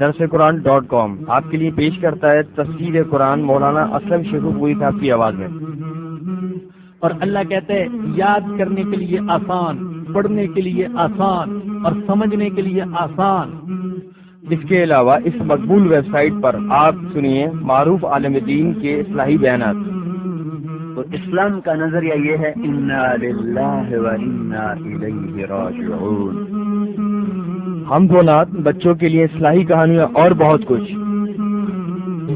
درس قرآن ڈاٹ کام آپ کے لیے پیش کرتا ہے تصویر قرآن مولانا اسلم شیخو پوری صاحب کی آواز میں۔ اور اللہ کہتے ہیں، یاد کرنے کے لیے آسان، پڑھنے کے لیے آسان اور سمجھنے کے لیے آسان۔ اس کے علاوہ اس مقبول ویب سائٹ پر آپ سنیے معروف عالم دین کے اصلاحی بیانات۔ تو اسلام کا نظریہ یہ ہے ہم نات بچوں کے لیے اصلاحی کہانیاں اور بہت کچھ۔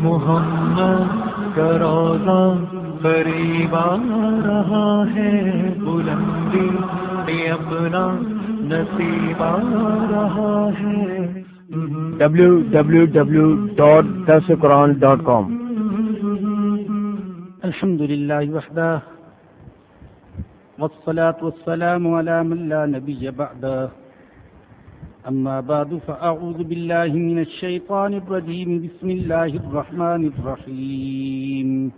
محمد کا روزہ قریب آ رہا ہے بلندی اپنا نصیب آ رہا ہے۔ ڈبلو ڈبلو ڈبلو ڈاٹ دس قرآن ڈاٹ کام الحمد لله وحده والصلاة والسلام على من لا نبي بعده أما بعد، فأعوذ بالله من الشيطان الرجيم. بسم الله الرحمن الرحيم.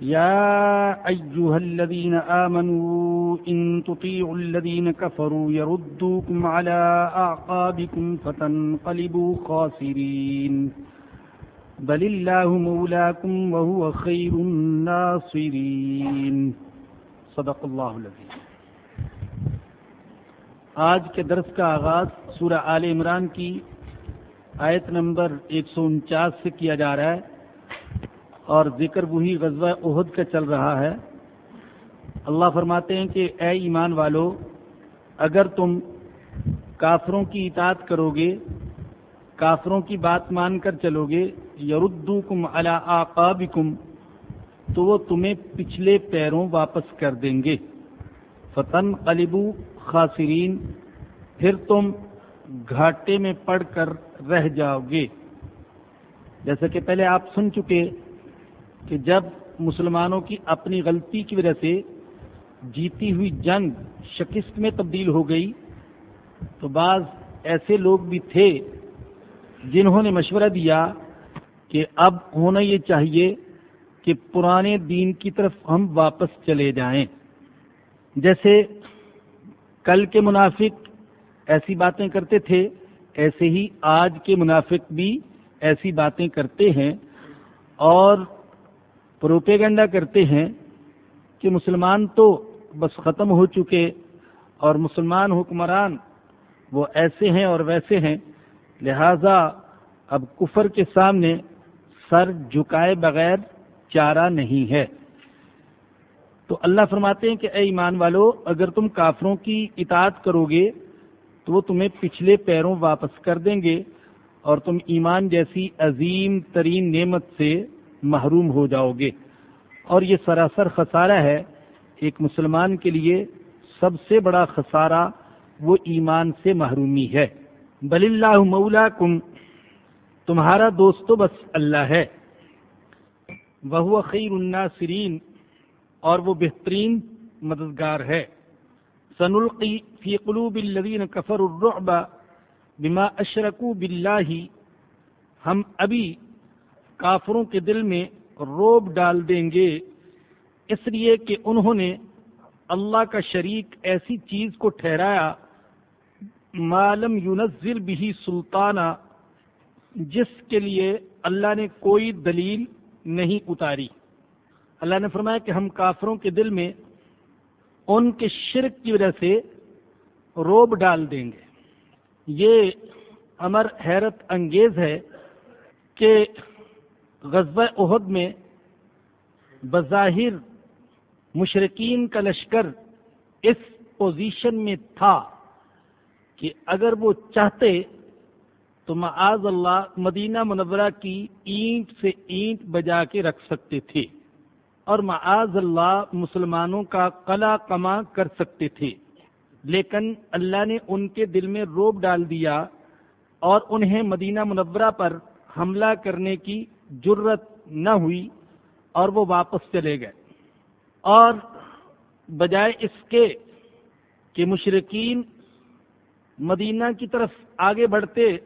يا أيها الذين آمنوا، إن تطيعوا الذين كفروا يردوكم على أعقابكم فتنقلبوا خاسرين. بل اللہ مولاکم وهو خیر الناصرین صدق اللہ العظیم آج کے درس کا آغاز سورہ آل عمران کی آیت نمبر ایک سو انچاس سے کیا جا رہا ہے اور ذکر وہی غزوہ عہد کا چل رہا ہے۔ اللہ فرماتے ہیں کہ اے ایمان والو، اگر تم کافروں کی اطاعت کرو گے کافروں کی بات مان کر چلو گے یردو کم آقابکم، تو وہ تمہیں پچھلے پیروں واپس کر دیں گے۔ فتن قلبو خاصرین پھر تم گھاٹے میں پڑ کر رہ جاؤ گے۔ جیسا کہ پہلے آپ سن چکے کہ جب مسلمانوں کی اپنی غلطی کی وجہ سے جیتی ہوئی جنگ شکست میں تبدیل ہو گئی، تو بعض ایسے لوگ بھی تھے جنہوں نے مشورہ دیا کہ اب ہونا یہ چاہیے کہ پرانے دین کی طرف ہم واپس چلے جائیں۔ جیسے کل کے منافق ایسی باتیں کرتے تھے، ایسے ہی آج کے منافق بھی ایسی باتیں کرتے ہیں اور پروپیگنڈا کرتے ہیں کہ مسلمان تو بس ختم ہو چکے اور مسلمان حکمران وہ ایسے ہیں اور ویسے ہیں، لہذا اب کفر کے سامنے سر جھکائے بغیر چارہ نہیں ہے۔ تو اللہ فرماتے ہیں کہ اے ایمان والو، اگر تم کافروں کی اطاعت کرو گے تو وہ تمہیں پچھلے پیروں واپس کر دیں گے اور تم ایمان جیسی عظیم ترین نعمت سے محروم ہو جاؤ گے۔ اور یہ سراسر خسارہ ہے۔ ایک مسلمان کے لیے سب سے بڑا خسارہ وہ ایمان سے محرومی ہے۔ بل اللہ مولا کم تمہارا دوست تو بس اللہ ہے۔ وہ خیر الناصرین۔ اور وہ بہترین مددگار ہے۔ سن القی فی قلوب الذین کفر الرعب بما اشرکو باللہ۔ ہم ابھی کافروں کے دل میں روب ڈال دیں گے۔ اس لیے کہ انہوں نے اللہ کا شریک ایسی چیز کو ٹھہرایا معلوم یونزل بھی سلطانہ جس کے لیے اللہ نے کوئی دلیل نہیں اتاری۔ اللہ نے فرمایا کہ ہم کافروں کے دل میں ان کے شرک کی وجہ سے روب ڈال دیں گے۔ یہ امر حیرت انگیز ہے کہ غزوہ عہد میں بظاہر مشرقین کا لشکر اس پوزیشن میں تھا کہ اگر وہ چاہتے تو معاذ اللہ مدینہ منورہ کی اینٹ سے اینٹ بجا کے رکھ سکتے تھے۔ اور معاذ اللہ مسلمانوں کا قلع کما کر سکتے تھے لیکن اللہ نے ان کے دل میں روب ڈال دیا اور انہیں مدینہ منورہ پر حملہ کرنے کی جرت نہ ہوئی اور وہ واپس چلے گئے۔ اور بجائے اس کے کہ مشرقین مدینہ کی طرف آگے بڑھتے،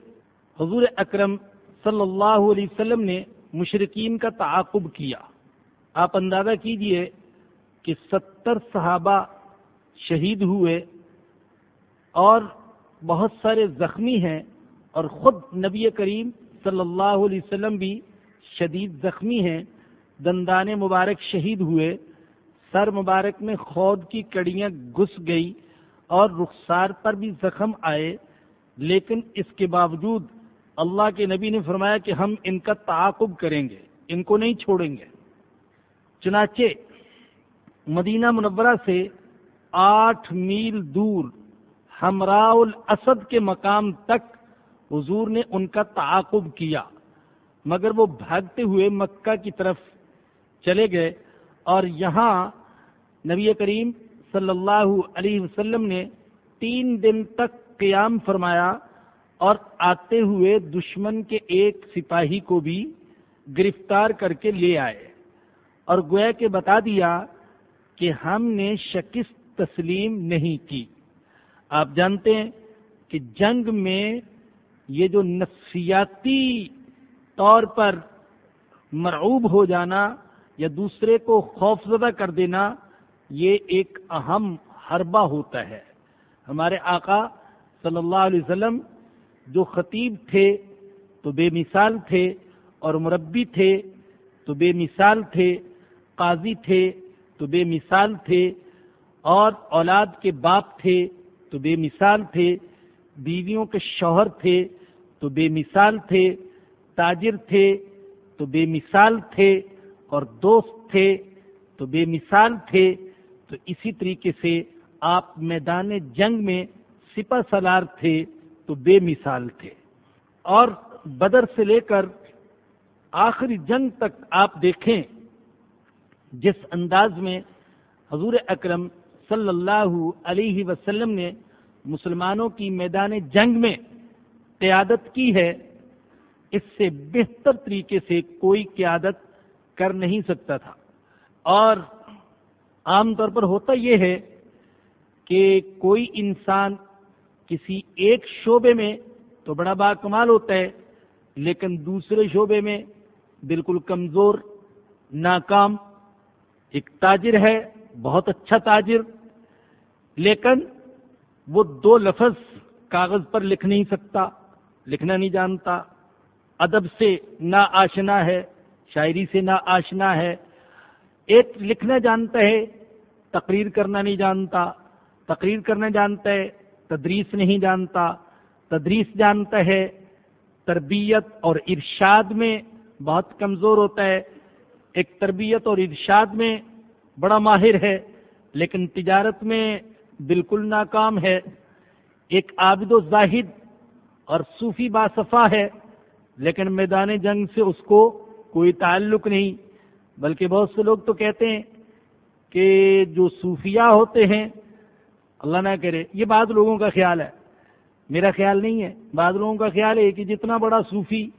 حضور اکرم صلی اللہ علیہ وسلم نے مشرقین کا تعاقب کیا۔ آپ اندازہ کیجیے کہ ستر صحابہ شہید ہوئے اور بہت سارے زخمی ہیں اور خود نبی کریم صلی اللہ علیہ وسلم بھی شدید زخمی ہیں، دندان مبارک شہید ہوئے، سر مبارک میں خود کی کڑیاں گھس گئی اور رخسار پر بھی زخم آئے، لیکن اس کے باوجود اللہ کے نبی نے فرمایا کہ ہم ان کا تعاقب کریں گے، ان کو نہیں چھوڑیں گے۔ چنانچہ مدینہ منورہ سے آٹھ میل دور ہمراہ الاسد کے مقام تک حضور نے ان کا تعاقب کیا، مگر وہ بھاگتے ہوئے مکہ کی طرف چلے گئے اور یہاں نبی کریم صلی اللہ علیہ وسلم نے تین دن تک قیام فرمایا اور آتے ہوئے دشمن کے ایک سپاہی کو بھی گرفتار کر کے لے آئے۔ اور گویا کہ بتا دیا کہ ہم نے شکست تسلیم نہیں کی۔ آپ جانتے ہیں کہ جنگ میں یہ جو نفسیاتی طور پر مرعوب ہو جانا یا دوسرے کو خوفزدہ کر دینا، یہ ایک اہم حربہ ہوتا ہے۔ ہمارے آقا صلی اللہ علیہ وسلم جو خطیب تھے تو بے مثال تھے اور مربی تھے تو بے مثال تھے۔ قاضی تھے تو بے مثال تھے اور اولاد کے باپ تھے تو بے مثال تھے، بیویوں کے شوہر تھے تو بے مثال تھے، تاجر تھے تو بے مثال تھے اور دوست تھے تو بے مثال تھے۔ تو اسی طریقے سے آپ میدان جنگ میں سپا سلار تھے تو بے مثال تھے۔ اور بدر سے لے کر آخری جنگ تک آپ دیکھیں جس انداز میں حضور اکرم صلی اللہ علیہ وسلم نے مسلمانوں کی میدان جنگ میں قیادت کی ہے، اس سے بہتر طریقے سے کوئی قیادت کر نہیں سکتا تھا۔ اور عام طور پر ہوتا یہ ہے کہ کوئی انسان کسی ایک شعبے میں تو بڑا با کمال ہوتا ہے، لیکن دوسرے شعبے میں بالکل کمزور، ناکام ایک تاجر ہے، بہت اچھا تاجر، لیکن وہ دو لفظ کاغذ پر لکھ نہیں سکتا، لکھنا نہیں جانتا۔ ادب سے نا آشنا ہے، شاعری سے نا آشنا ہے۔ ایک لکھنا جانتا ہے، تقریر کرنا نہیں جانتا۔ تقریر کرنا جانتا ہے، تدریس نہیں جانتا۔ تدریس جانتا ہے، تربیت اور ارشاد میں بہت کمزور ہوتا ہے۔ ایک تربیت اور ارشاد میں بڑا ماہر ہے، لیکن تجارت میں بالکل ناکام ہے۔ ایک عابد و زاہد اور صوفی باصفا ہے، لیکن میدان جنگ سے اس کو کوئی تعلق نہیں۔ بلکہ بہت سے لوگ تو کہتے ہیں کہ جو صوفیہ ہوتے ہیں، اللہ نہ کرے، یہ بعض لوگوں کا خیال ہے۔ میرا خیال نہیں ہے، بعض لوگوں کا خیال ہے کہ جتنا بڑا صوفی،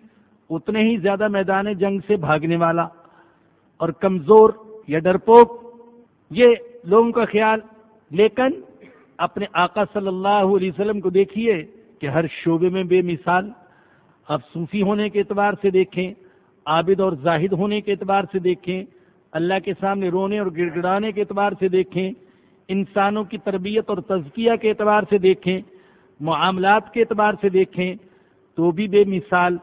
اتنے ہی زیادہ میدان جنگ سے بھاگنے والا۔ اور کمزور یا ڈرپوک، یہ لوگوں کا خیال۔ لیکن اپنے آقا صلی اللہ علیہ وسلم کو دیکھیے کہ ہر شعبے میں بے مثال۔ اب صوفی ہونے کے اعتبار سے دیکھیں، عابد اور زاہد ہونے کے اعتبار سے دیکھیں، اللہ کے سامنے رونے اور گڑ گڑانے کے اعتبار سے دیکھیں، انسانوں کی تربیت اور تزکیہ کے اعتبار سے دیکھیں، معاملات کے اعتبار سے دیکھیں، تو بھی بے مثال۔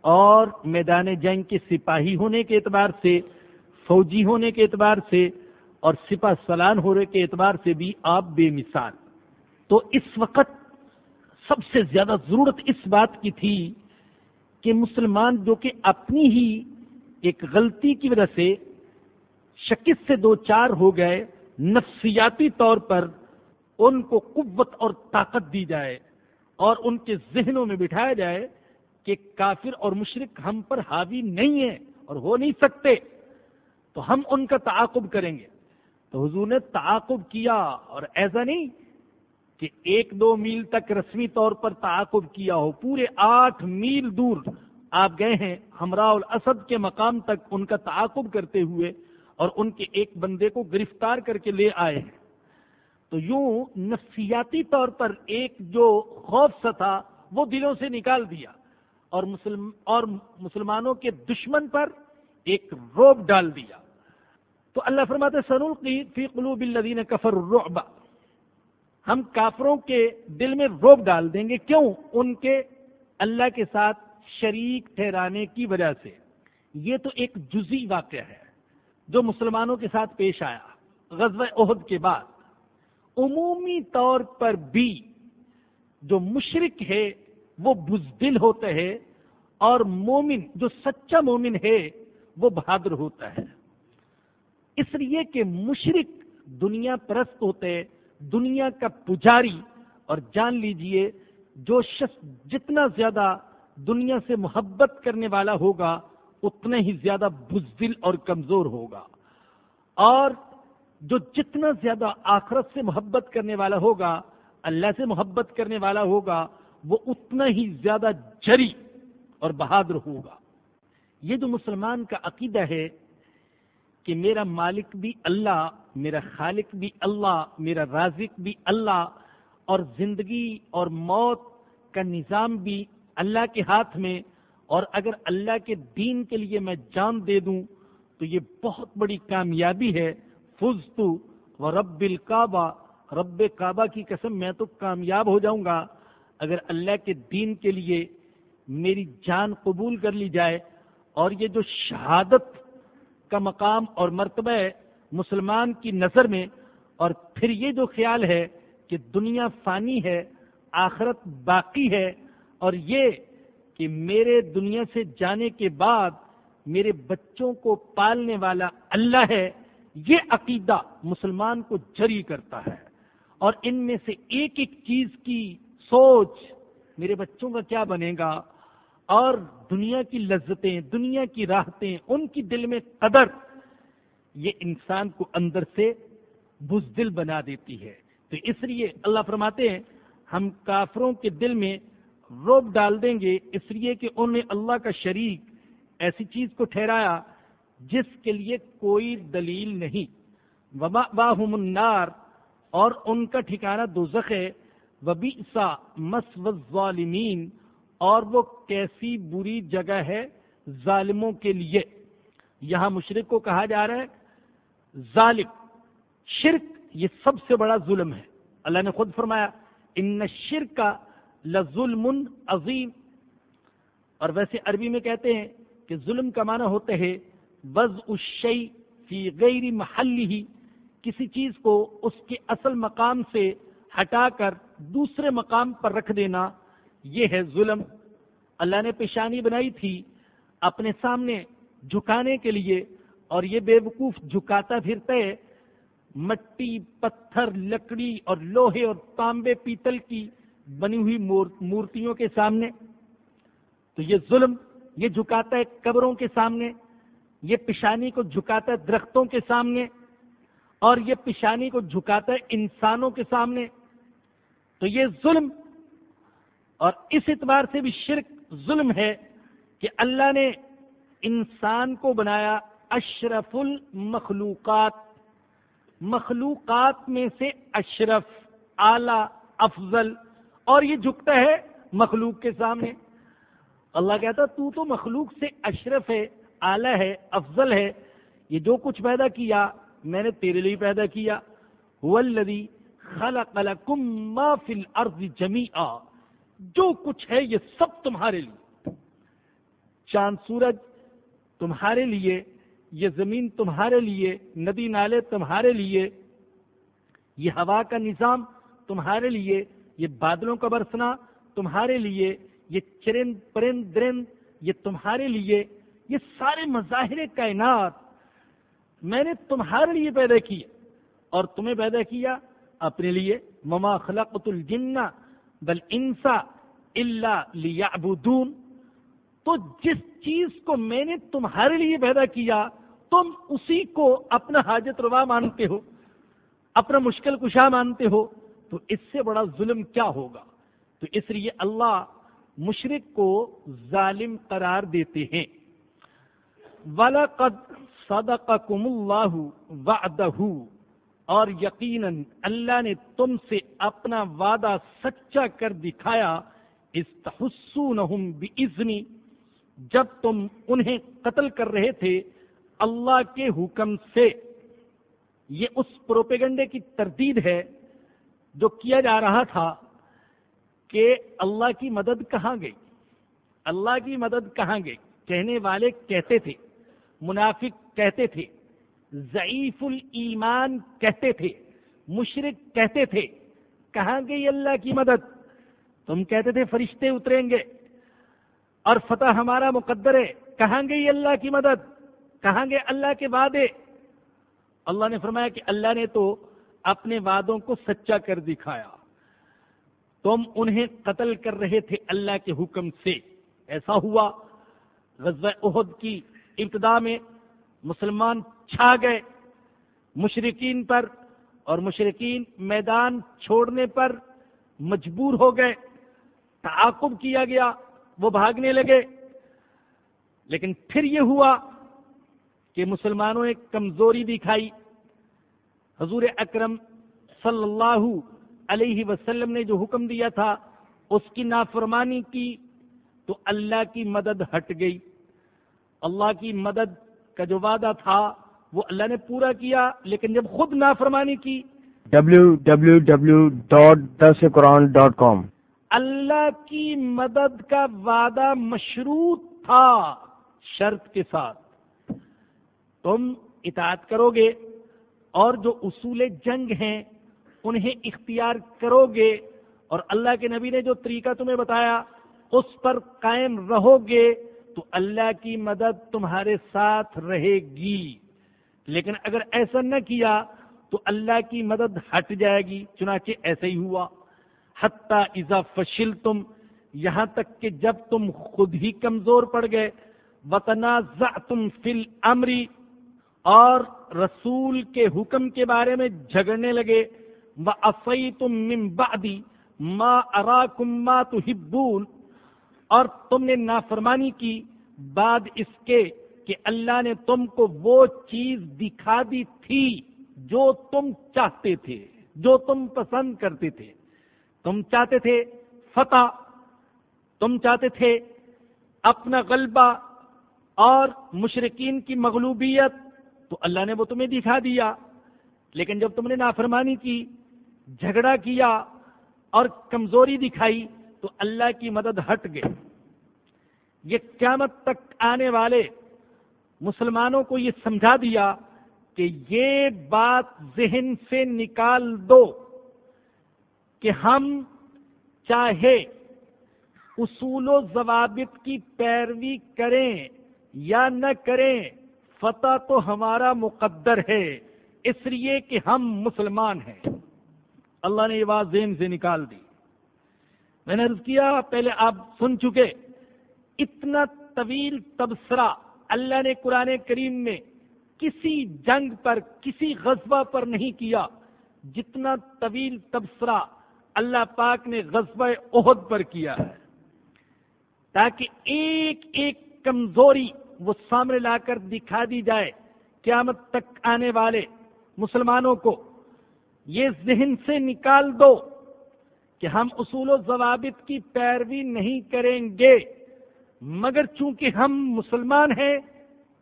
اور میدان جنگ کے سپاہی ہونے کے اعتبار سے فوجی ہونے کے اعتبار سے اور سپا سلان ہونے کے اعتبار سے بھی آپ بے مثال۔ تو اس وقت سب سے زیادہ ضرورت اس بات کی تھی کہ مسلمان جو کہ اپنی ہی ایک غلطی کی وجہ سے شکست سے دو چار ہو گئے، نفسیاتی طور پر ان کو قوت اور طاقت دی جائے اور ان کے ذہنوں میں بٹھایا جائے کہ کافر اور مشرق ہم پر حاوی نہیں ہے اور ہو نہیں سکتے۔ تو ہم ان کا تعاقب کریں گے۔ تو حضور نے تعاقب کیا اور ایسا نہیں کہ ایک دو میل تک رسمی طور پر تعاقب کیا ہو، پورے آٹھ میل دور آپ گئے ہیں ہمراہ الاسد کے مقام تک ان کا تعاقب کرتے ہوئے اور ان کے ایک بندے کو گرفتار کر کے لے آئے۔ ہیں تو یوں نفسیاتی طور پر ایک جو خوف سا تھا وہ دلوں سے نکال دیا اور مسلم اور مسلمانوں کے دشمن پر ایک روب ڈال دیا۔ تو اللہ فرماتے سنول کی فی قلوب الذین کفر الرعب. ہم کافروں کے دل میں روب ڈال دیں گے۔ کیوں؟ ان کے اللہ کے ساتھ شریک ٹھہرانے کی وجہ سے۔ یہ تو ایک جزی واقعہ ہے جو مسلمانوں کے ساتھ پیش آیا غزوہ عہد کے بعد۔ عمومی طور پر بھی جو مشرق ہے، وہ بزدل ہوتا ہے اور مومن، جو سچا مومن ہے، وہ بہادر ہوتا ہے۔ اس لیے کہ مشرق دنیا پرست ہوتے دنیا کا پجاری، اور جان لیجیے، جو شخص جتنا زیادہ دنیا سے محبت کرنے والا ہوگا، اتنا ہی زیادہ بزدل اور کمزور ہوگا۔ اور جو جتنا زیادہ آخرت سے محبت کرنے والا ہوگا، اللہ سے محبت کرنے والا ہوگا، وہ اتنا ہی زیادہ جری اور بہادر ہوگا۔ یہ جو مسلمان کا عقیدہ ہے کہ میرا مالک بھی اللہ، میرا خالق بھی اللہ، میرا رازق بھی اللہ، اور زندگی اور موت کا نظام بھی اللہ کے ہاتھ میں، اور اگر اللہ کے دین کے لیے میں جان دے دوں تو یہ بہت بڑی کامیابی ہے۔ فض تو رب الکعبہ، رب کعبہ کی قسم میں تو کامیاب ہو جاؤں گا۔ اگر اللہ کے دین کے لیے میری جان قبول کر لی جائے، اور یہ جو شہادت کا مقام اور مرتبہ ہے مسلمان کی نظر میں اور پھر یہ جو خیال ہے کہ دنیا فانی ہے، آخرت باقی ہے اور یہ کہ میرے دنیا سے جانے کے بعد میرے بچوں کو پالنے والا اللہ ہے، یہ عقیدہ مسلمان کو جری کرتا ہے۔ اور ان میں سے ایک ایک چیز کی سوچ میرے بچوں کا کیا بنے گا؟ اور دنیا کی لذتیں، دنیا کی راحتیں، ان کی دل میں قدر، یہ انسان کو اندر سے بزدل بنا دیتی ہے۔ تو اس لیے اللہ فرماتے ہیں، ہم کافروں کے دل میں روب ڈال دیں گے۔ اس لیے کہ انہوں نے اللہ کا شریک ایسی چیز کو ٹھہرایا جس کے لیے کوئی دلیل نہیں۔ وبا باہم النار، اور ان کا ٹھکانہ دوزخ ہے۔ وبی سا مس ظالمین اور وہ کیسی بری جگہ ہے ظالموں کے لیے۔ یہاں مشرق کو کہا جا رہا ہے، ظالم، شرک، یہ سب سے بڑا ظلم ہے۔ اللہ نے خود فرمایا، ان شرک کا لظلم عظیم۔ اور ویسے عربی میں کہتے ہیں کہ ظلم کا معنی ہوتے ہے وز الشی فی غیر محلی ہی کسی چیز کو اس کے اصل مقام سے ہٹا کر دوسرے مقام پر رکھ دینا۔ یہ ہے ظلم۔ اللہ نے پیشانی بنائی تھی اپنے سامنے جھکانے کے لیے اور یہ بے وقوف جھکاتا پھرتا ہے۔ مٹی، پتھر، لکڑی اور لوہے اور تانبے، پیتل کی بنی ہوئی مورتیوں کے سامنے۔ تو یہ ظلم، یہ جھکاتا ہے قبروں کے سامنے۔ یہ پیشانی کو جھکاتا ہے درختوں کے سامنے۔ اور یہ پیشانی کو جھکاتا ہے انسانوں کے سامنے۔ تو یہ ظلم اور اس اعتبار سے بھی شرک ظلم ہے کہ اللہ نے انسان کو بنایا اشرف المخلوقات مخلوقات میں سے اشرف، اعلی، افضل، اور یہ جھکتا ہے مخلوق کے سامنے۔ اللہ کہتا تو تو مخلوق سے اشرف ہے، اعلی ہے، افضل ہے۔ یہ جو کچھ پیدا کیا، میں نے تیرے لیے پیدا کیا۔ الذی خلق لکم ما فی الارض جمیعا۔ جو کچھ ہے یہ سب تمہارے لیے۔ چاند سورج تمہارے لیے، یہ زمین تمہارے لیے، ندی نالے تمہارے لیے، یہ ہوا کا نظام تمہارے لیے، یہ بادلوں کا برسنا تمہارے لیے، یہ چرند پرند درند یہ تمہارے لیے، یہ سارے مظاہر کائنات میں نے تمہارے لیے پیدا کیے اور تمہیں پیدا کیا اپنے لیے۔ مما خلقت الجن بل انسا اللہ لیعبدون، تو جس چیز کو میں نے تمہارے لیے پیدا کیا، تم اسی کو اپنا حاجت روا مانتے ہو، اپنا مشکل کشا مانتے ہو، تو اس سے بڑا ظلم کیا ہوگا؟ تو اس لیے اللہ مشرق کو ظالم قرار دیتے ہیں۔ وَلَقَدْ صَدَقَكُمُ اللَّهُ وَعْدَهُ۔ اور یقیناً اللہ نے تم سے اپنا وعدہ سچا کر دکھایا، استحسونہم بِإِذْنِ جب تم انہیں قتل کر رہے تھے اللہ کے حکم سے۔ یہ اس پروپیگنڈے کی تردید ہے جو کیا جا رہا تھا کہ اللہ کی مدد کہاں گئی؟ اللہ کی مدد کہاں گئی؟ کہنے والے کہتے تھے، منافق کہتے تھے۔ ضعیف الایمان کہتے تھے مشرق کہتے تھے، کہاں گئی اللہ کی مدد؟ تم کہتے تھے فرشتے اتریں گے اور فتح ہمارا مقدر ہے، کہاں گئی اللہ کی مدد؟ کہاں گے اللہ کے وعدے؟ اللہ نے فرمایا کہ اللہ نے تو اپنے وعدوں کو سچا کر دکھایا۔ تم انہیں قتل کر رہے تھے اللہ کے حکم سے۔ ایسا ہوا۔ غزوہ عہد کی ابتدا میں مسلمان چھا گئے مشرقین پر اور مشرقین میدان چھوڑنے پر مجبور ہو گئے تعاقب کیا گیا، وہ بھاگنے لگے۔ لیکن پھر یہ ہوا کہ مسلمانوں نے کمزوری دکھائی۔ حضور اکرم صلی اللہ علیہ وسلم نے جو حکم دیا تھا، اس کی نافرمانی کی تو اللہ کی مدد ہٹ گئی۔ اللہ کی مدد کا جو وعدہ تھا وہ اللہ نے پورا کیا لیکن جب خود نافرمانی کی۔ ڈبلو ڈبلو ڈبلو ڈاٹ دس قرآن ڈاٹ کام اللہ کی مدد کا وعدہ مشروط تھا شرط کے ساتھ۔ تم اطاعت کرو گے اور جو اصول جنگ ہیں انہیں اختیار کرو گے۔ اور اللہ کے نبی نے جو طریقہ تمہیں بتایا اس پر قائم رہو گے۔ تو اللہ کی مدد تمہارے ساتھ رہے گی۔ لیکن اگر ایسا نہ کیا تو اللہ کی مدد ہٹ جائے گی۔ چنانچہ ایسا ہی ہوا۔ حتیٰ ازا فشل تم یہاں تک کہ جب تم خود ہی کمزور پڑ گئے وطنا تم فل امری اور رسول کے حکم کے بارے میں جھگڑنے لگے۔ وہ افئی تم ممبادی ماں ارا کم تو اور تم نے نافرمانی کی، بعد اس کے کہ اللہ نے تم کو وہ چیز دکھا دی تھی جو تم چاہتے تھے، جو تم پسند کرتے تھے۔ تم چاہتے تھے فتح، تم چاہتے تھے اپنا غلبہ اور مشرقین کی مغلوبیت، تو اللہ نے وہ تمہیں دکھا دیا۔ لیکن جب تم نے نافرمانی کی، جھگڑا کیا اور کمزوری دکھائی، تو اللہ کی مدد ہٹ گئی۔ یہ قیامت تک آنے والے مسلمانوں کو یہ سمجھا دیا کہ یہ بات ذہن سے نکال دو کہ ہم چاہے اصول و ضوابط کی پیروی کریں یا نہ کریں، فتح تو ہمارا مقدر ہے، اس لیے کہ ہم مسلمان ہیں۔ اللہ نے یہ بات ذہن سے نکال دی۔ میں نے عرض کیا، پہلے آپ سن چکے۔ اتنا طویل تبصرہ اللہ نے قرآن کریم میں کسی جنگ پر، کسی غزبہ پر نہیں کیا۔ جتنا طویل تبصرہ اللہ پاک نے غزبہ عہد پر کیا ہے۔ تاکہ ایک ایک کمزوری وہ سامنے لا کر دکھا دی جائے۔ قیامت تک آنے والے مسلمانوں کو یہ ذہن سے نکال دو کہ ہم اصول و ضوابط کی پیروی نہیں کریں گے۔ مگر چونکہ ہم مسلمان ہیں،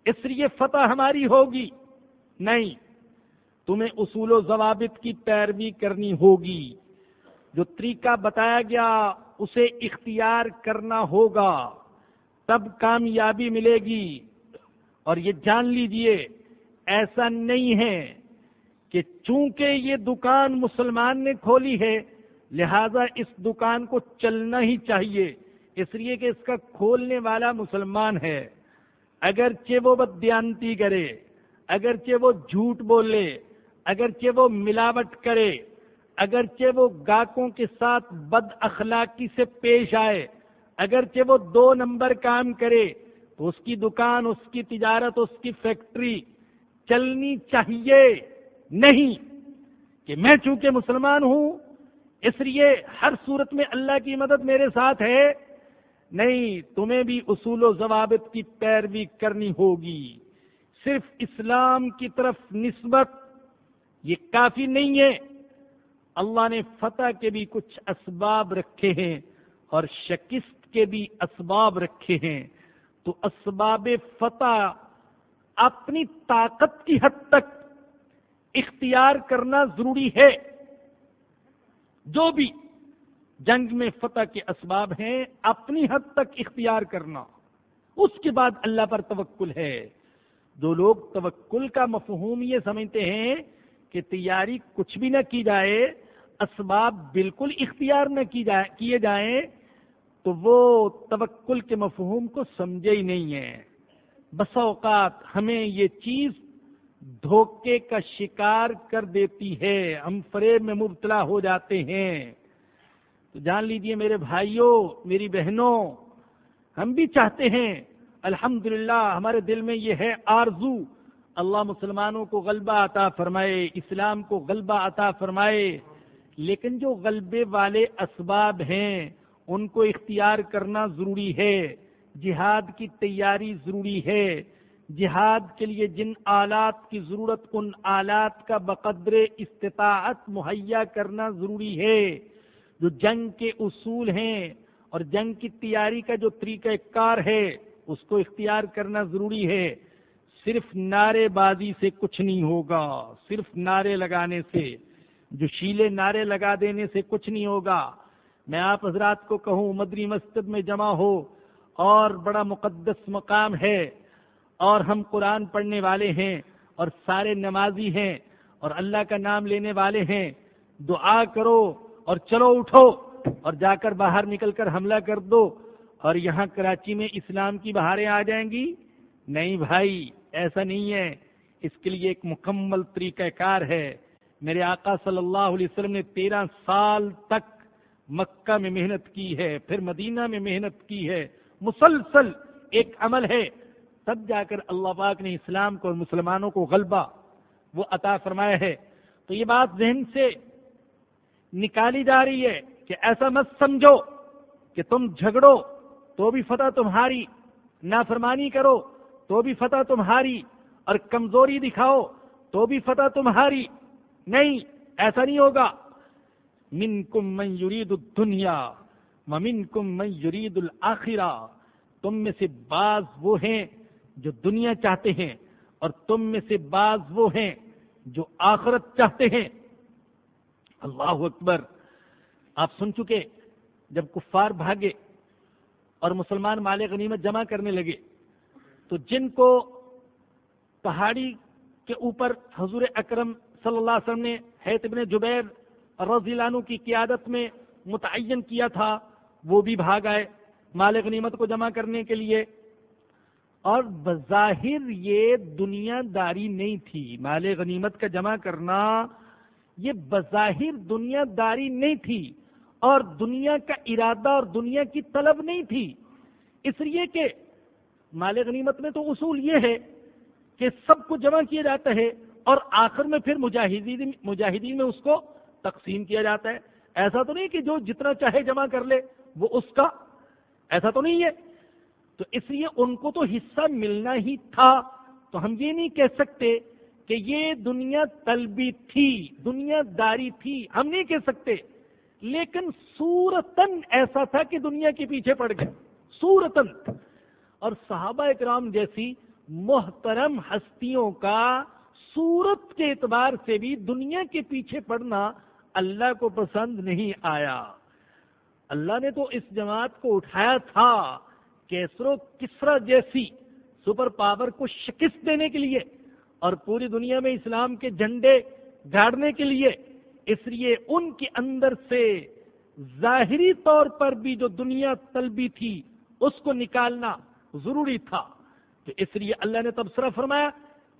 اس لیے فتح ہماری ہوگی۔ نہیں، تمہیں اصول و ضوابط کی پیروی کرنی ہوگی۔ جو طریقہ بتایا گیا، اسے اختیار کرنا ہوگا۔ تب کامیابی ملے گی۔ اور یہ جان لیجیے، ایسا نہیں ہے کہ چونکہ یہ دکان مسلمان نے کھولی ہے، لہذا اس دکان کو چلنا ہی چاہیے۔ اس لیے کہ اس کا کھولنے والا مسلمان ہے۔ اگرچہ وہ بدیانتی کرے، اگرچہ وہ جھوٹ بولے، اگرچہ وہ ملاوٹ کرے، اگرچہ وہ گاہکوں کے ساتھ بد اخلاقی سے پیش آئے، اگرچہ وہ دو نمبر کام کرے تو اس کی دکان، اس کی تجارت، اس کی فیکٹری چلنی چاہیے۔ نہیں کہ میں چونکہ مسلمان ہوں، اس لیے ہر صورت میں اللہ کی مدد میرے ساتھ ہے۔ نہیں، تمہیں بھی اصول و ضوابط کی پیروی کرنی ہوگی۔ صرف اسلام کی طرف نسبت، یہ کافی نہیں ہے۔ اللہ نے فتح کے بھی کچھ اسباب رکھے ہیں اور شکست کے بھی اسباب رکھے ہیں۔ تو اسباب فتح اپنی طاقت کی حد تک اختیار کرنا ضروری ہے۔ جو بھی جنگ میں فتح کے اسباب ہیں، اپنی حد تک اختیار کرنا۔ اس کے بعد اللہ پر توکل ہے۔ جو لوگ توکل کا مفہوم یہ سمجھتے ہیں کہ تیاری کچھ بھی نہ کی جائے، اسباب بالکل اختیار نہ کی جائے، کیے جائیں، تو وہ توکل کے مفہوم کو سمجھے ہی نہیں ہے بس اوقات ہمیں یہ چیز دھوکے کا شکار کر دیتی ہے، ہم فریب میں مبتلا ہو جاتے ہیں۔ تو جان لیجیے میرے بھائیوں، میری بہنوں، ہم بھی چاہتے ہیں الحمد ہمارے دل میں یہ ہے آرزو، اللہ مسلمانوں کو غلبہ عطا فرمائے، اسلام کو غلبہ عطا فرمائے، لیکن جو غلبے والے اسباب ہیں، ان کو اختیار کرنا ضروری ہے، جہاد کی تیاری ضروری ہے، جہاد کے لیے جن آلات کی ضرورت، ان آلات کا بقدر استطاعت مہیا کرنا ضروری ہے۔ جو جنگ کے اصول ہیں اور جنگ کی تیاری کا جو طریقہ کار ہے، اس کو اختیار کرنا ضروری ہے۔ صرف نعرے بازی سے کچھ نہیں ہوگا، صرف نعرے لگانے سے، جو شیلے نعرے لگا دینے سے کچھ نہیں ہوگا۔ میں آپ حضرات کو کہوں، مدری مسجد میں جمع ہو اور بڑا مقدس مقام ہے اور ہم قرآن پڑھنے والے ہیں اور سارے نمازی ہیں اور اللہ کا نام لینے والے ہیں۔ دعا کرو اور چلو اٹھو اور جا کر باہر نکل کر حملہ کر دو اور یہاں کراچی میں اسلام کی بہاریں آ جائیں گی؟ نہیں بھائی، ایسا نہیں ہے۔ اس کے لیے ایک مکمل طریقہ کار ہے۔ میرے آقا صلی اللہ علیہ وسلم نے تیرہ سال تک مکہ میں محنت کی ہے، پھر مدینہ میں محنت کی ہے۔ مسلسل ایک عمل ہے۔ تب جا کر اللہ پاک نے اسلام کو اور مسلمانوں کو غلبہ وہ عطا فرمایا ہے۔ تو یہ بات ذہن سے نکالی جا رہی ہے کہ ایسا مت سمجھو کہ تم جھگڑو تو بھی فتح تمہاری، نافرمانی کرو تو بھی فتح تمہاری اور کمزوری دکھاؤ تو بھی فتح تمہاری۔ نہیں، ایسا نہیں ہوگا۔ من کم من یرید الدنیا ممن کم من یرید الآخرہ تم میں سے بعض وہ ہیں جو دنیا چاہتے ہیں اور تم میں سے بعض وہ ہیں جو آخرت چاہتے ہیں۔ اللہ اکبر۔ آپ سن چکے جب کفار بھاگے اور مسلمان مال غنیمت جمع کرنے لگے۔ تو جن کو پہاڑی کے اوپر حضور اکرم صلی اللہ علیہ وسلم نے حیت ابن جبیر رضی اللہ عنہ کی قیادت میں متعین کیا تھا، وہ بھی بھاگ آئے مال غنیمت کو جمع کرنے کے لیے۔ اور بظاہر یہ دنیا داری نہیں تھی، مال غنیمت کا جمع کرنا یہ بظاہر دنیا داری نہیں تھی اور دنیا کا ارادہ اور دنیا کی طلب نہیں تھی۔ اس لیے کہ مال غنیمت میں تو اصول یہ ہے کہ سب کو جمع کیا جاتا ہے اور آخر میں پھر مجاہدین مجاہدین میں اس کو تقسیم کیا جاتا ہے۔ ایسا تو نہیں کہ جو جتنا چاہے جمع کر لے، وہ اس کا، ایسا تو نہیں ہے۔ تو اس لیے ان کو تو حصہ ملنا ہی تھا۔ تو ہم یہ نہیں کہہ سکتے کہ یہ دنیا طلبی تھی، دنیا داری تھی، ہم نہیں کہہ سکتے۔ لیکن سورتن ایسا تھا کہ دنیا کے پیچھے پڑ گئے سورتن اور صحابہ اکرام جیسی محترم ہستیوں کا سورت کے اعتبار سے بھی دنیا کے پیچھے پڑنا اللہ کو پسند نہیں آیا۔ اللہ نے تو اس جماعت کو اٹھایا تھا کیسرو کسرا جیسی سپر پاور کو شکست دینے کے لیے۔ اور پوری دنیا میں اسلام کے جھنڈے گاڑنے کے لیے، اس لیے ان کے اندر سے ظاہری طور پر بھی جو دنیا طلبی تھی، اس کو نکالنا ضروری تھا۔ تو اس لیے اللہ نے تبصرہ فرمایا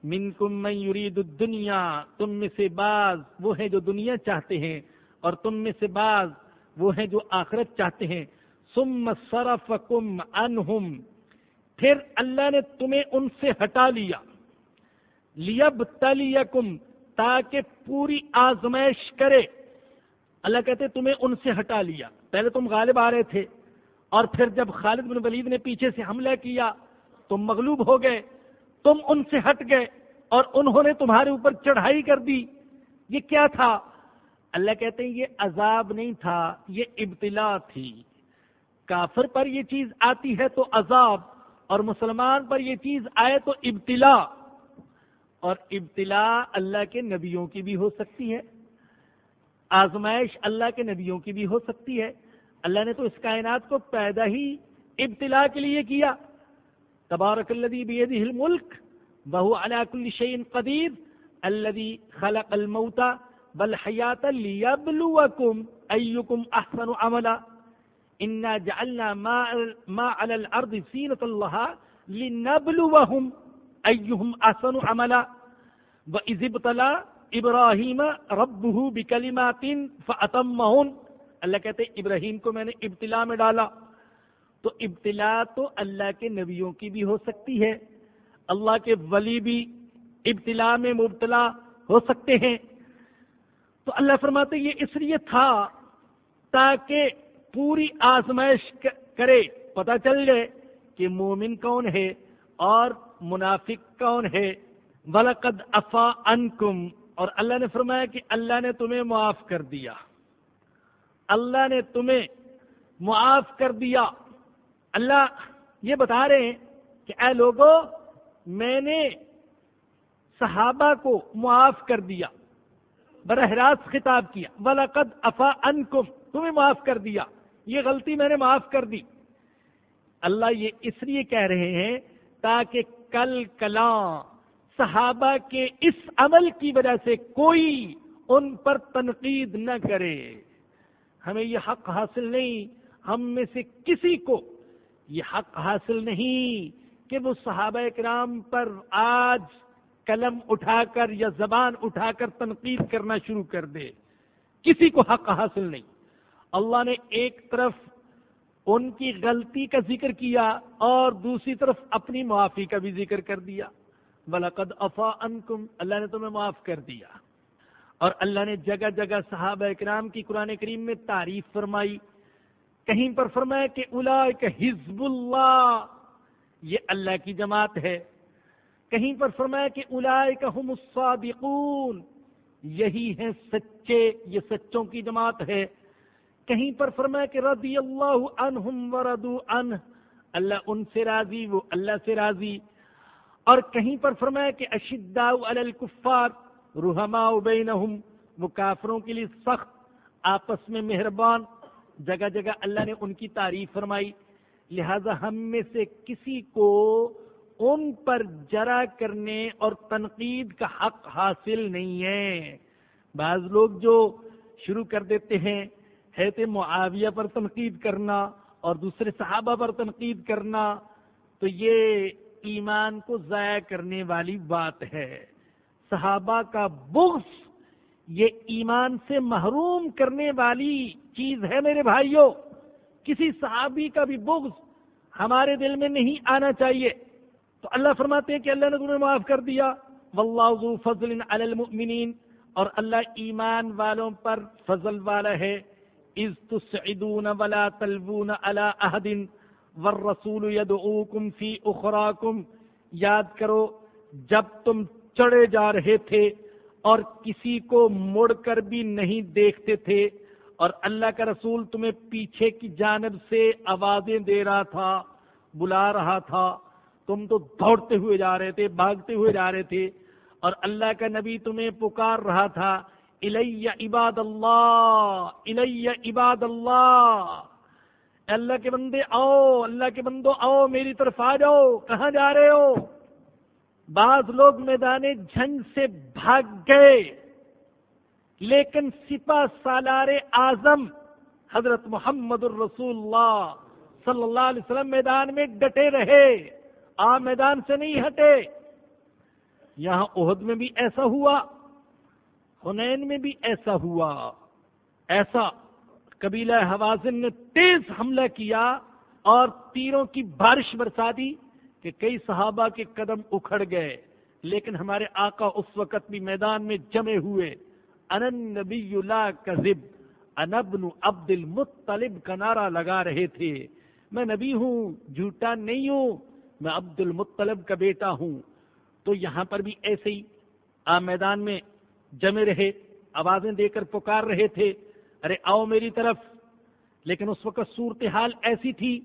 من کم یرید دنیا تم میں سے بعض وہ ہیں جو دنیا چاہتے ہیں، اور تم میں سے بعض وہ ہیں جو آخرت چاہتے ہیں۔ سم سرف کم پھر اللہ نے تمہیں ان سے ہٹا لیا۔ لیب تلیکم تاکہ پوری آزمائش کرے۔ اللہ کہتے تمہیں ان سے ہٹا لیا۔ پہلے تم غالب آ رہے تھے، اور پھر جب خالد بن ولید نے پیچھے سے حملہ کیا، تم مغلوب ہو گئے، تم ان سے ہٹ گئے، اور انہوں نے تمہارے اوپر چڑھائی کر دی۔ یہ کیا تھا؟ اللہ کہتے ہیں، یہ عذاب نہیں تھا، یہ ابتلا تھی۔ کافر پر یہ چیز آتی ہے تو عذاب، اور مسلمان پر یہ چیز آئے تو ابتلا۔ اور ابتلا اللہ کے نبیوں کی بھی ہو سکتی ہے۔ آزمائش اللہ کے نبیوں کی بھی ہو سکتی ہے۔ اللہ نے تو اس کائنات کو پیدا ہی ابتلا کے لیے کیا۔ تبارک الذي بيده الملك وهو على كل شيء قدير الذي خلق الموت والحياة ليبلوكم أيكم أحسن عملا۔ إنا جعلنا ما, ما على الأرض سينة الله لنبلوهم أيهم أحسن عملا؟ وإذ ابتلى إبراهيم ربه بكلمات فأتمهن. اللہ کہتے ہیں، ابراہیم کو میں نے ابتلا میں ڈالا۔ تو ابتلا تو اللہ کے نبیوں کی بھی ہو سکتی ہے۔ اللہ کے ولی بھی ابتلا میں مبتلا ہو سکتے ہیں۔ تو اللہ فرماتے یہ اس لیے تھا تاکہ پوری آزمائش کرے۔ پتا چل جائے کہ مومن کون ہے اور منافق کون ہے؟ ولقد افا انکم اور اللہ نے فرمایا کہ اللہ نے تمہیں معاف کر دیا۔ اللہ نے تمہیں معاف کر دیا۔ اللہ یہ بتا رہے ہیں کہ اے لوگوں میں نے صحابہ کو معاف کر دیا، براہ راست خطاب کیا۔ ولاقد افا ان تمہیں معاف کر دیا۔ یہ غلطی میں نے معاف کر دی۔ اللہ یہ اس لیے کہہ رہے ہیں تاکہ کل کلاں صحابہ کے اس عمل کی وجہ سے کوئی ان پر تنقید نہ کرے۔ ہمیں یہ حق حاصل نہیں، ہم میں سے کسی کو یہ حق حاصل نہیں کہ وہ صحابہ کرام پر آج قلم اٹھا کر یا زبان اٹھا کر تنقید کرنا شروع کر دے۔ کسی کو حق حاصل نہیں۔ اللہ نے ایک طرف ان کی غلطی کا ذکر کیا اور دوسری طرف اپنی معافی کا بھی ذکر کر دیا۔ بلاقد افا انکم اللہ نے تمہیں معاف کر دیا۔ اور اللہ نے جگہ جگہ صحابہ اکرام کی قرآن کریم میں تعریف فرمائی۔ کہیں پر فرمایا کہ الا حزب اللہ، یہ اللہ کی جماعت ہے۔ کہیں پر فرمایا کہ الا الصادقون، یہی ہے سچے، یہ سچوں کی جماعت ہے۔ کہیں پر فرمایا کہ رضی اللہ عنہم وردو عنہ، اللہ ان سے راضی، وہ اللہ سے راضی۔ اور کہیں پر فرمایا کہ اشداء علی الکفار رحما بینہم، وہ کافروں کے لیے سخت، آپس میں مہربان، جگہ جگہ اللہ نے ان کی تعریف فرمائی۔ لہذا ہم میں سے کسی کو ان پر جرا کرنے اور تنقید کا حق حاصل نہیں ہے۔ بعض لوگ جو شروع کر دیتے ہیں حیت معاویہ پر تنقید کرنا اور دوسرے صحابہ پر تنقید کرنا، تو یہ ایمان کو ضائع کرنے والی بات ہے۔ صحابہ کا بغض یہ ایمان سے محروم کرنے والی چیز ہے میرے بھائیوں کسی صحابی کا بھی بغض ہمارے دل میں نہیں آنا چاہیے۔ تو اللہ فرماتے ہیں کہ اللہ نے تمہیں معاف کر دیا۔ واللہ ذو فضل علی المؤمنین اور اللہ ایمان والوں پر فضل والا ہے۔ اذ تسعدون ولا تلبون علی احد والرسول يدعوكم في اخراكم یاد کرو، جب تم چڑھے جا رہے تھے اور کسی کو مڑ کر بھی نہیں دیکھتے تھے اور اللہ کا رسول تمہیں پیچھے کی جانب سے آوازیں دے رہا تھا، بلا رہا تھا، تم تو دوڑتے ہوئے جا رہے تھے، بھاگتے ہوئے جا رہے تھے اور اللہ کا نبی تمہیں پکار رہا تھا الیہ عباد اللہ الیہ عباد اللہ اللہ کے بندے آؤ، اللہ کے بندو آؤ، میری طرف آ جاؤ، کہاں جا رہے ہو؟ بعض لوگ میدان جنگ سے بھاگ گئے، لیکن سپا سالار اعظم حضرت محمد الرسول اللہ صلی اللہ علیہ وسلم میدان میں ڈٹے رہے۔ آ میدان سے نہیں ہٹے۔ یہاں عہد میں بھی ایسا ہوا۔ حنین میں بھی ایسا ہوا۔ ایسا قبیلہ حوازن نے تیز حملہ کیا اور تیروں کی بارش برسا دی کہ کئی صحابہ کے قدم اکھڑ گئے۔ لیکن ہمارے آقا اس وقت بھی میدان میں جمے ہوئے۔ انن نبی لا کذب انبن عبد المطلب کا نعرہ لگا رہے تھے۔ میں نبی ہوں، جھوٹا نہیں ہوں، میں عبد المطلب کا بیٹا ہوں۔ تو یہاں پر بھی ایسے ہی۔ آ میدان میں جمے رہے، آوازیں دے کر پکار رہے تھے، ارے آؤ میری طرف۔ لیکن اس وقت صورتحال ایسی تھی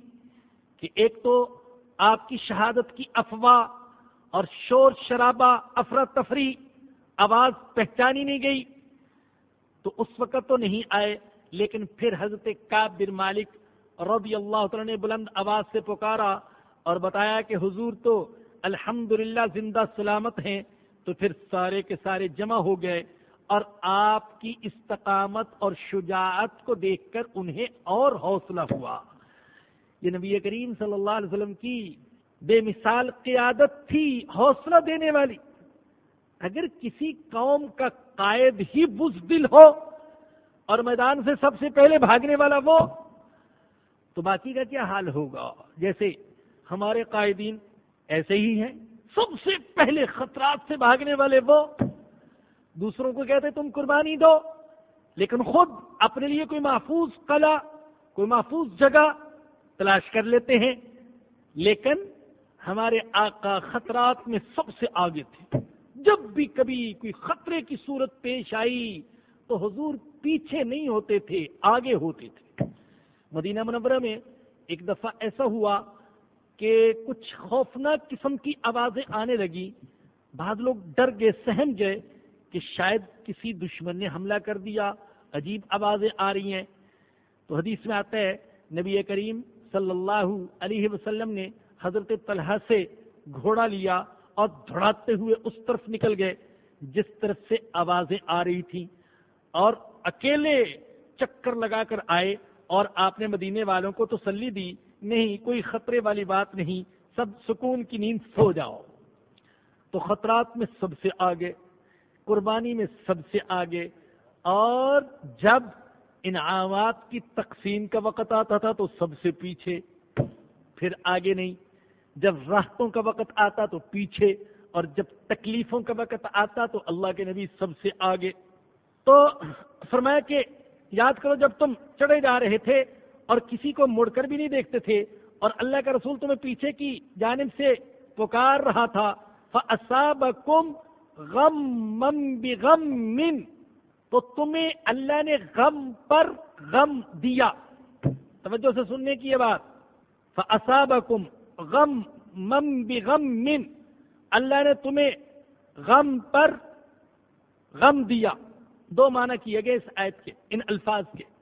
کہ ایک تو آپ کی شہادت کی افواہ اور شور شرابہ افراتفری آواز پہچانی نہیں گئی۔ تو اس وقت تو نہیں آئے، لیکن پھر حضرت کاب بن مالک رضی اللہ تعالیٰ نے بلند آواز سے پکارا اور بتایا کہ حضور تو الحمد زندہ سلامت ہیں۔ تو پھر سارے کے سارے جمع ہو گئے اور آپ کی استقامت اور شجاعت کو دیکھ کر انہیں اور حوصلہ ہوا۔ یہ نبی کریم صلی اللہ علیہ وسلم کی بے مثال قیادت تھی، حوصلہ دینے والی۔ اگر کسی قوم کا قائد ہی بزدل ہو اور میدان سے سب سے پہلے بھاگنے والا وہ، تو باقی کا کیا حال ہوگا؟ جیسے ہمارے قائدین ایسے ہی ہیں۔ سب سے پہلے خطرات سے بھاگنے والے وہ دوسروں کو کہتے تم قربانی دو، لیکن خود اپنے لیے کوئی محفوظ قلعہ، کوئی محفوظ جگہ تلاش کر لیتے ہیں۔ لیکن ہمارے آقا خطرات میں سب سے آگے تھے۔ جب بھی کبھی کوئی خطرے کی صورت پیش آئی تو حضور پیچھے نہیں ہوتے تھے، آگے ہوتے تھے۔ مدینہ منورہ میں ایک دفعہ ایسا ہوا کہ کچھ خوفناک قسم کی آوازیں آنے لگی بعض لوگ ڈر گئے، سہم گئے کہ شاید کسی دشمن نے حملہ کر دیا۔ عجیب آوازیں آ رہی ہیں۔ تو حدیث میں آتا ہے، نبی کریم صلی اللہ علیہ وسلم نے حضرت طلحہ سے گھوڑا لیا اور دھڑاتے ہوئے اس طرف نکل گئے، جس طرف سے آوازیں آ رہی تھیں۔ اور اکیلے چکر لگا کر آئے اور آپ نے مدینے والوں کو تسلی دی۔ نہیں، کوئی خطرے والی بات نہیں، سب سکون کی نیند سو جاؤ۔ تو خطرات میں سب سے آگے، قربانی میں سب سے آگے، اور جب انعامات کی تقسیم کا وقت آتا تھا تو سب سے پیچھے، پھر آگے نہیں۔ جب راحتوں کا وقت آتا تو پیچھے، اور جب تکلیفوں کا وقت آتا تو اللہ کے نبی سب سے آگے۔ تو فرمایا کہ، یاد کرو جب تم چڑھے جا رہے تھے اور کسی کو مڑ کر بھی نہیں دیکھتے تھے۔ اور اللہ کا رسول تمہیں پیچھے کی جانب سے پکار رہا تھا۔ کم غم غم تو تمہیں اللہ نے غم پر غم دیا۔ توجہ سے سننے کی یہ بات۔ فصاب کم غم مم غم اللہ نے تمہیں غم پر غم دیا۔ دو معنی کیے گئے اس آیت کے، ان الفاظ کے۔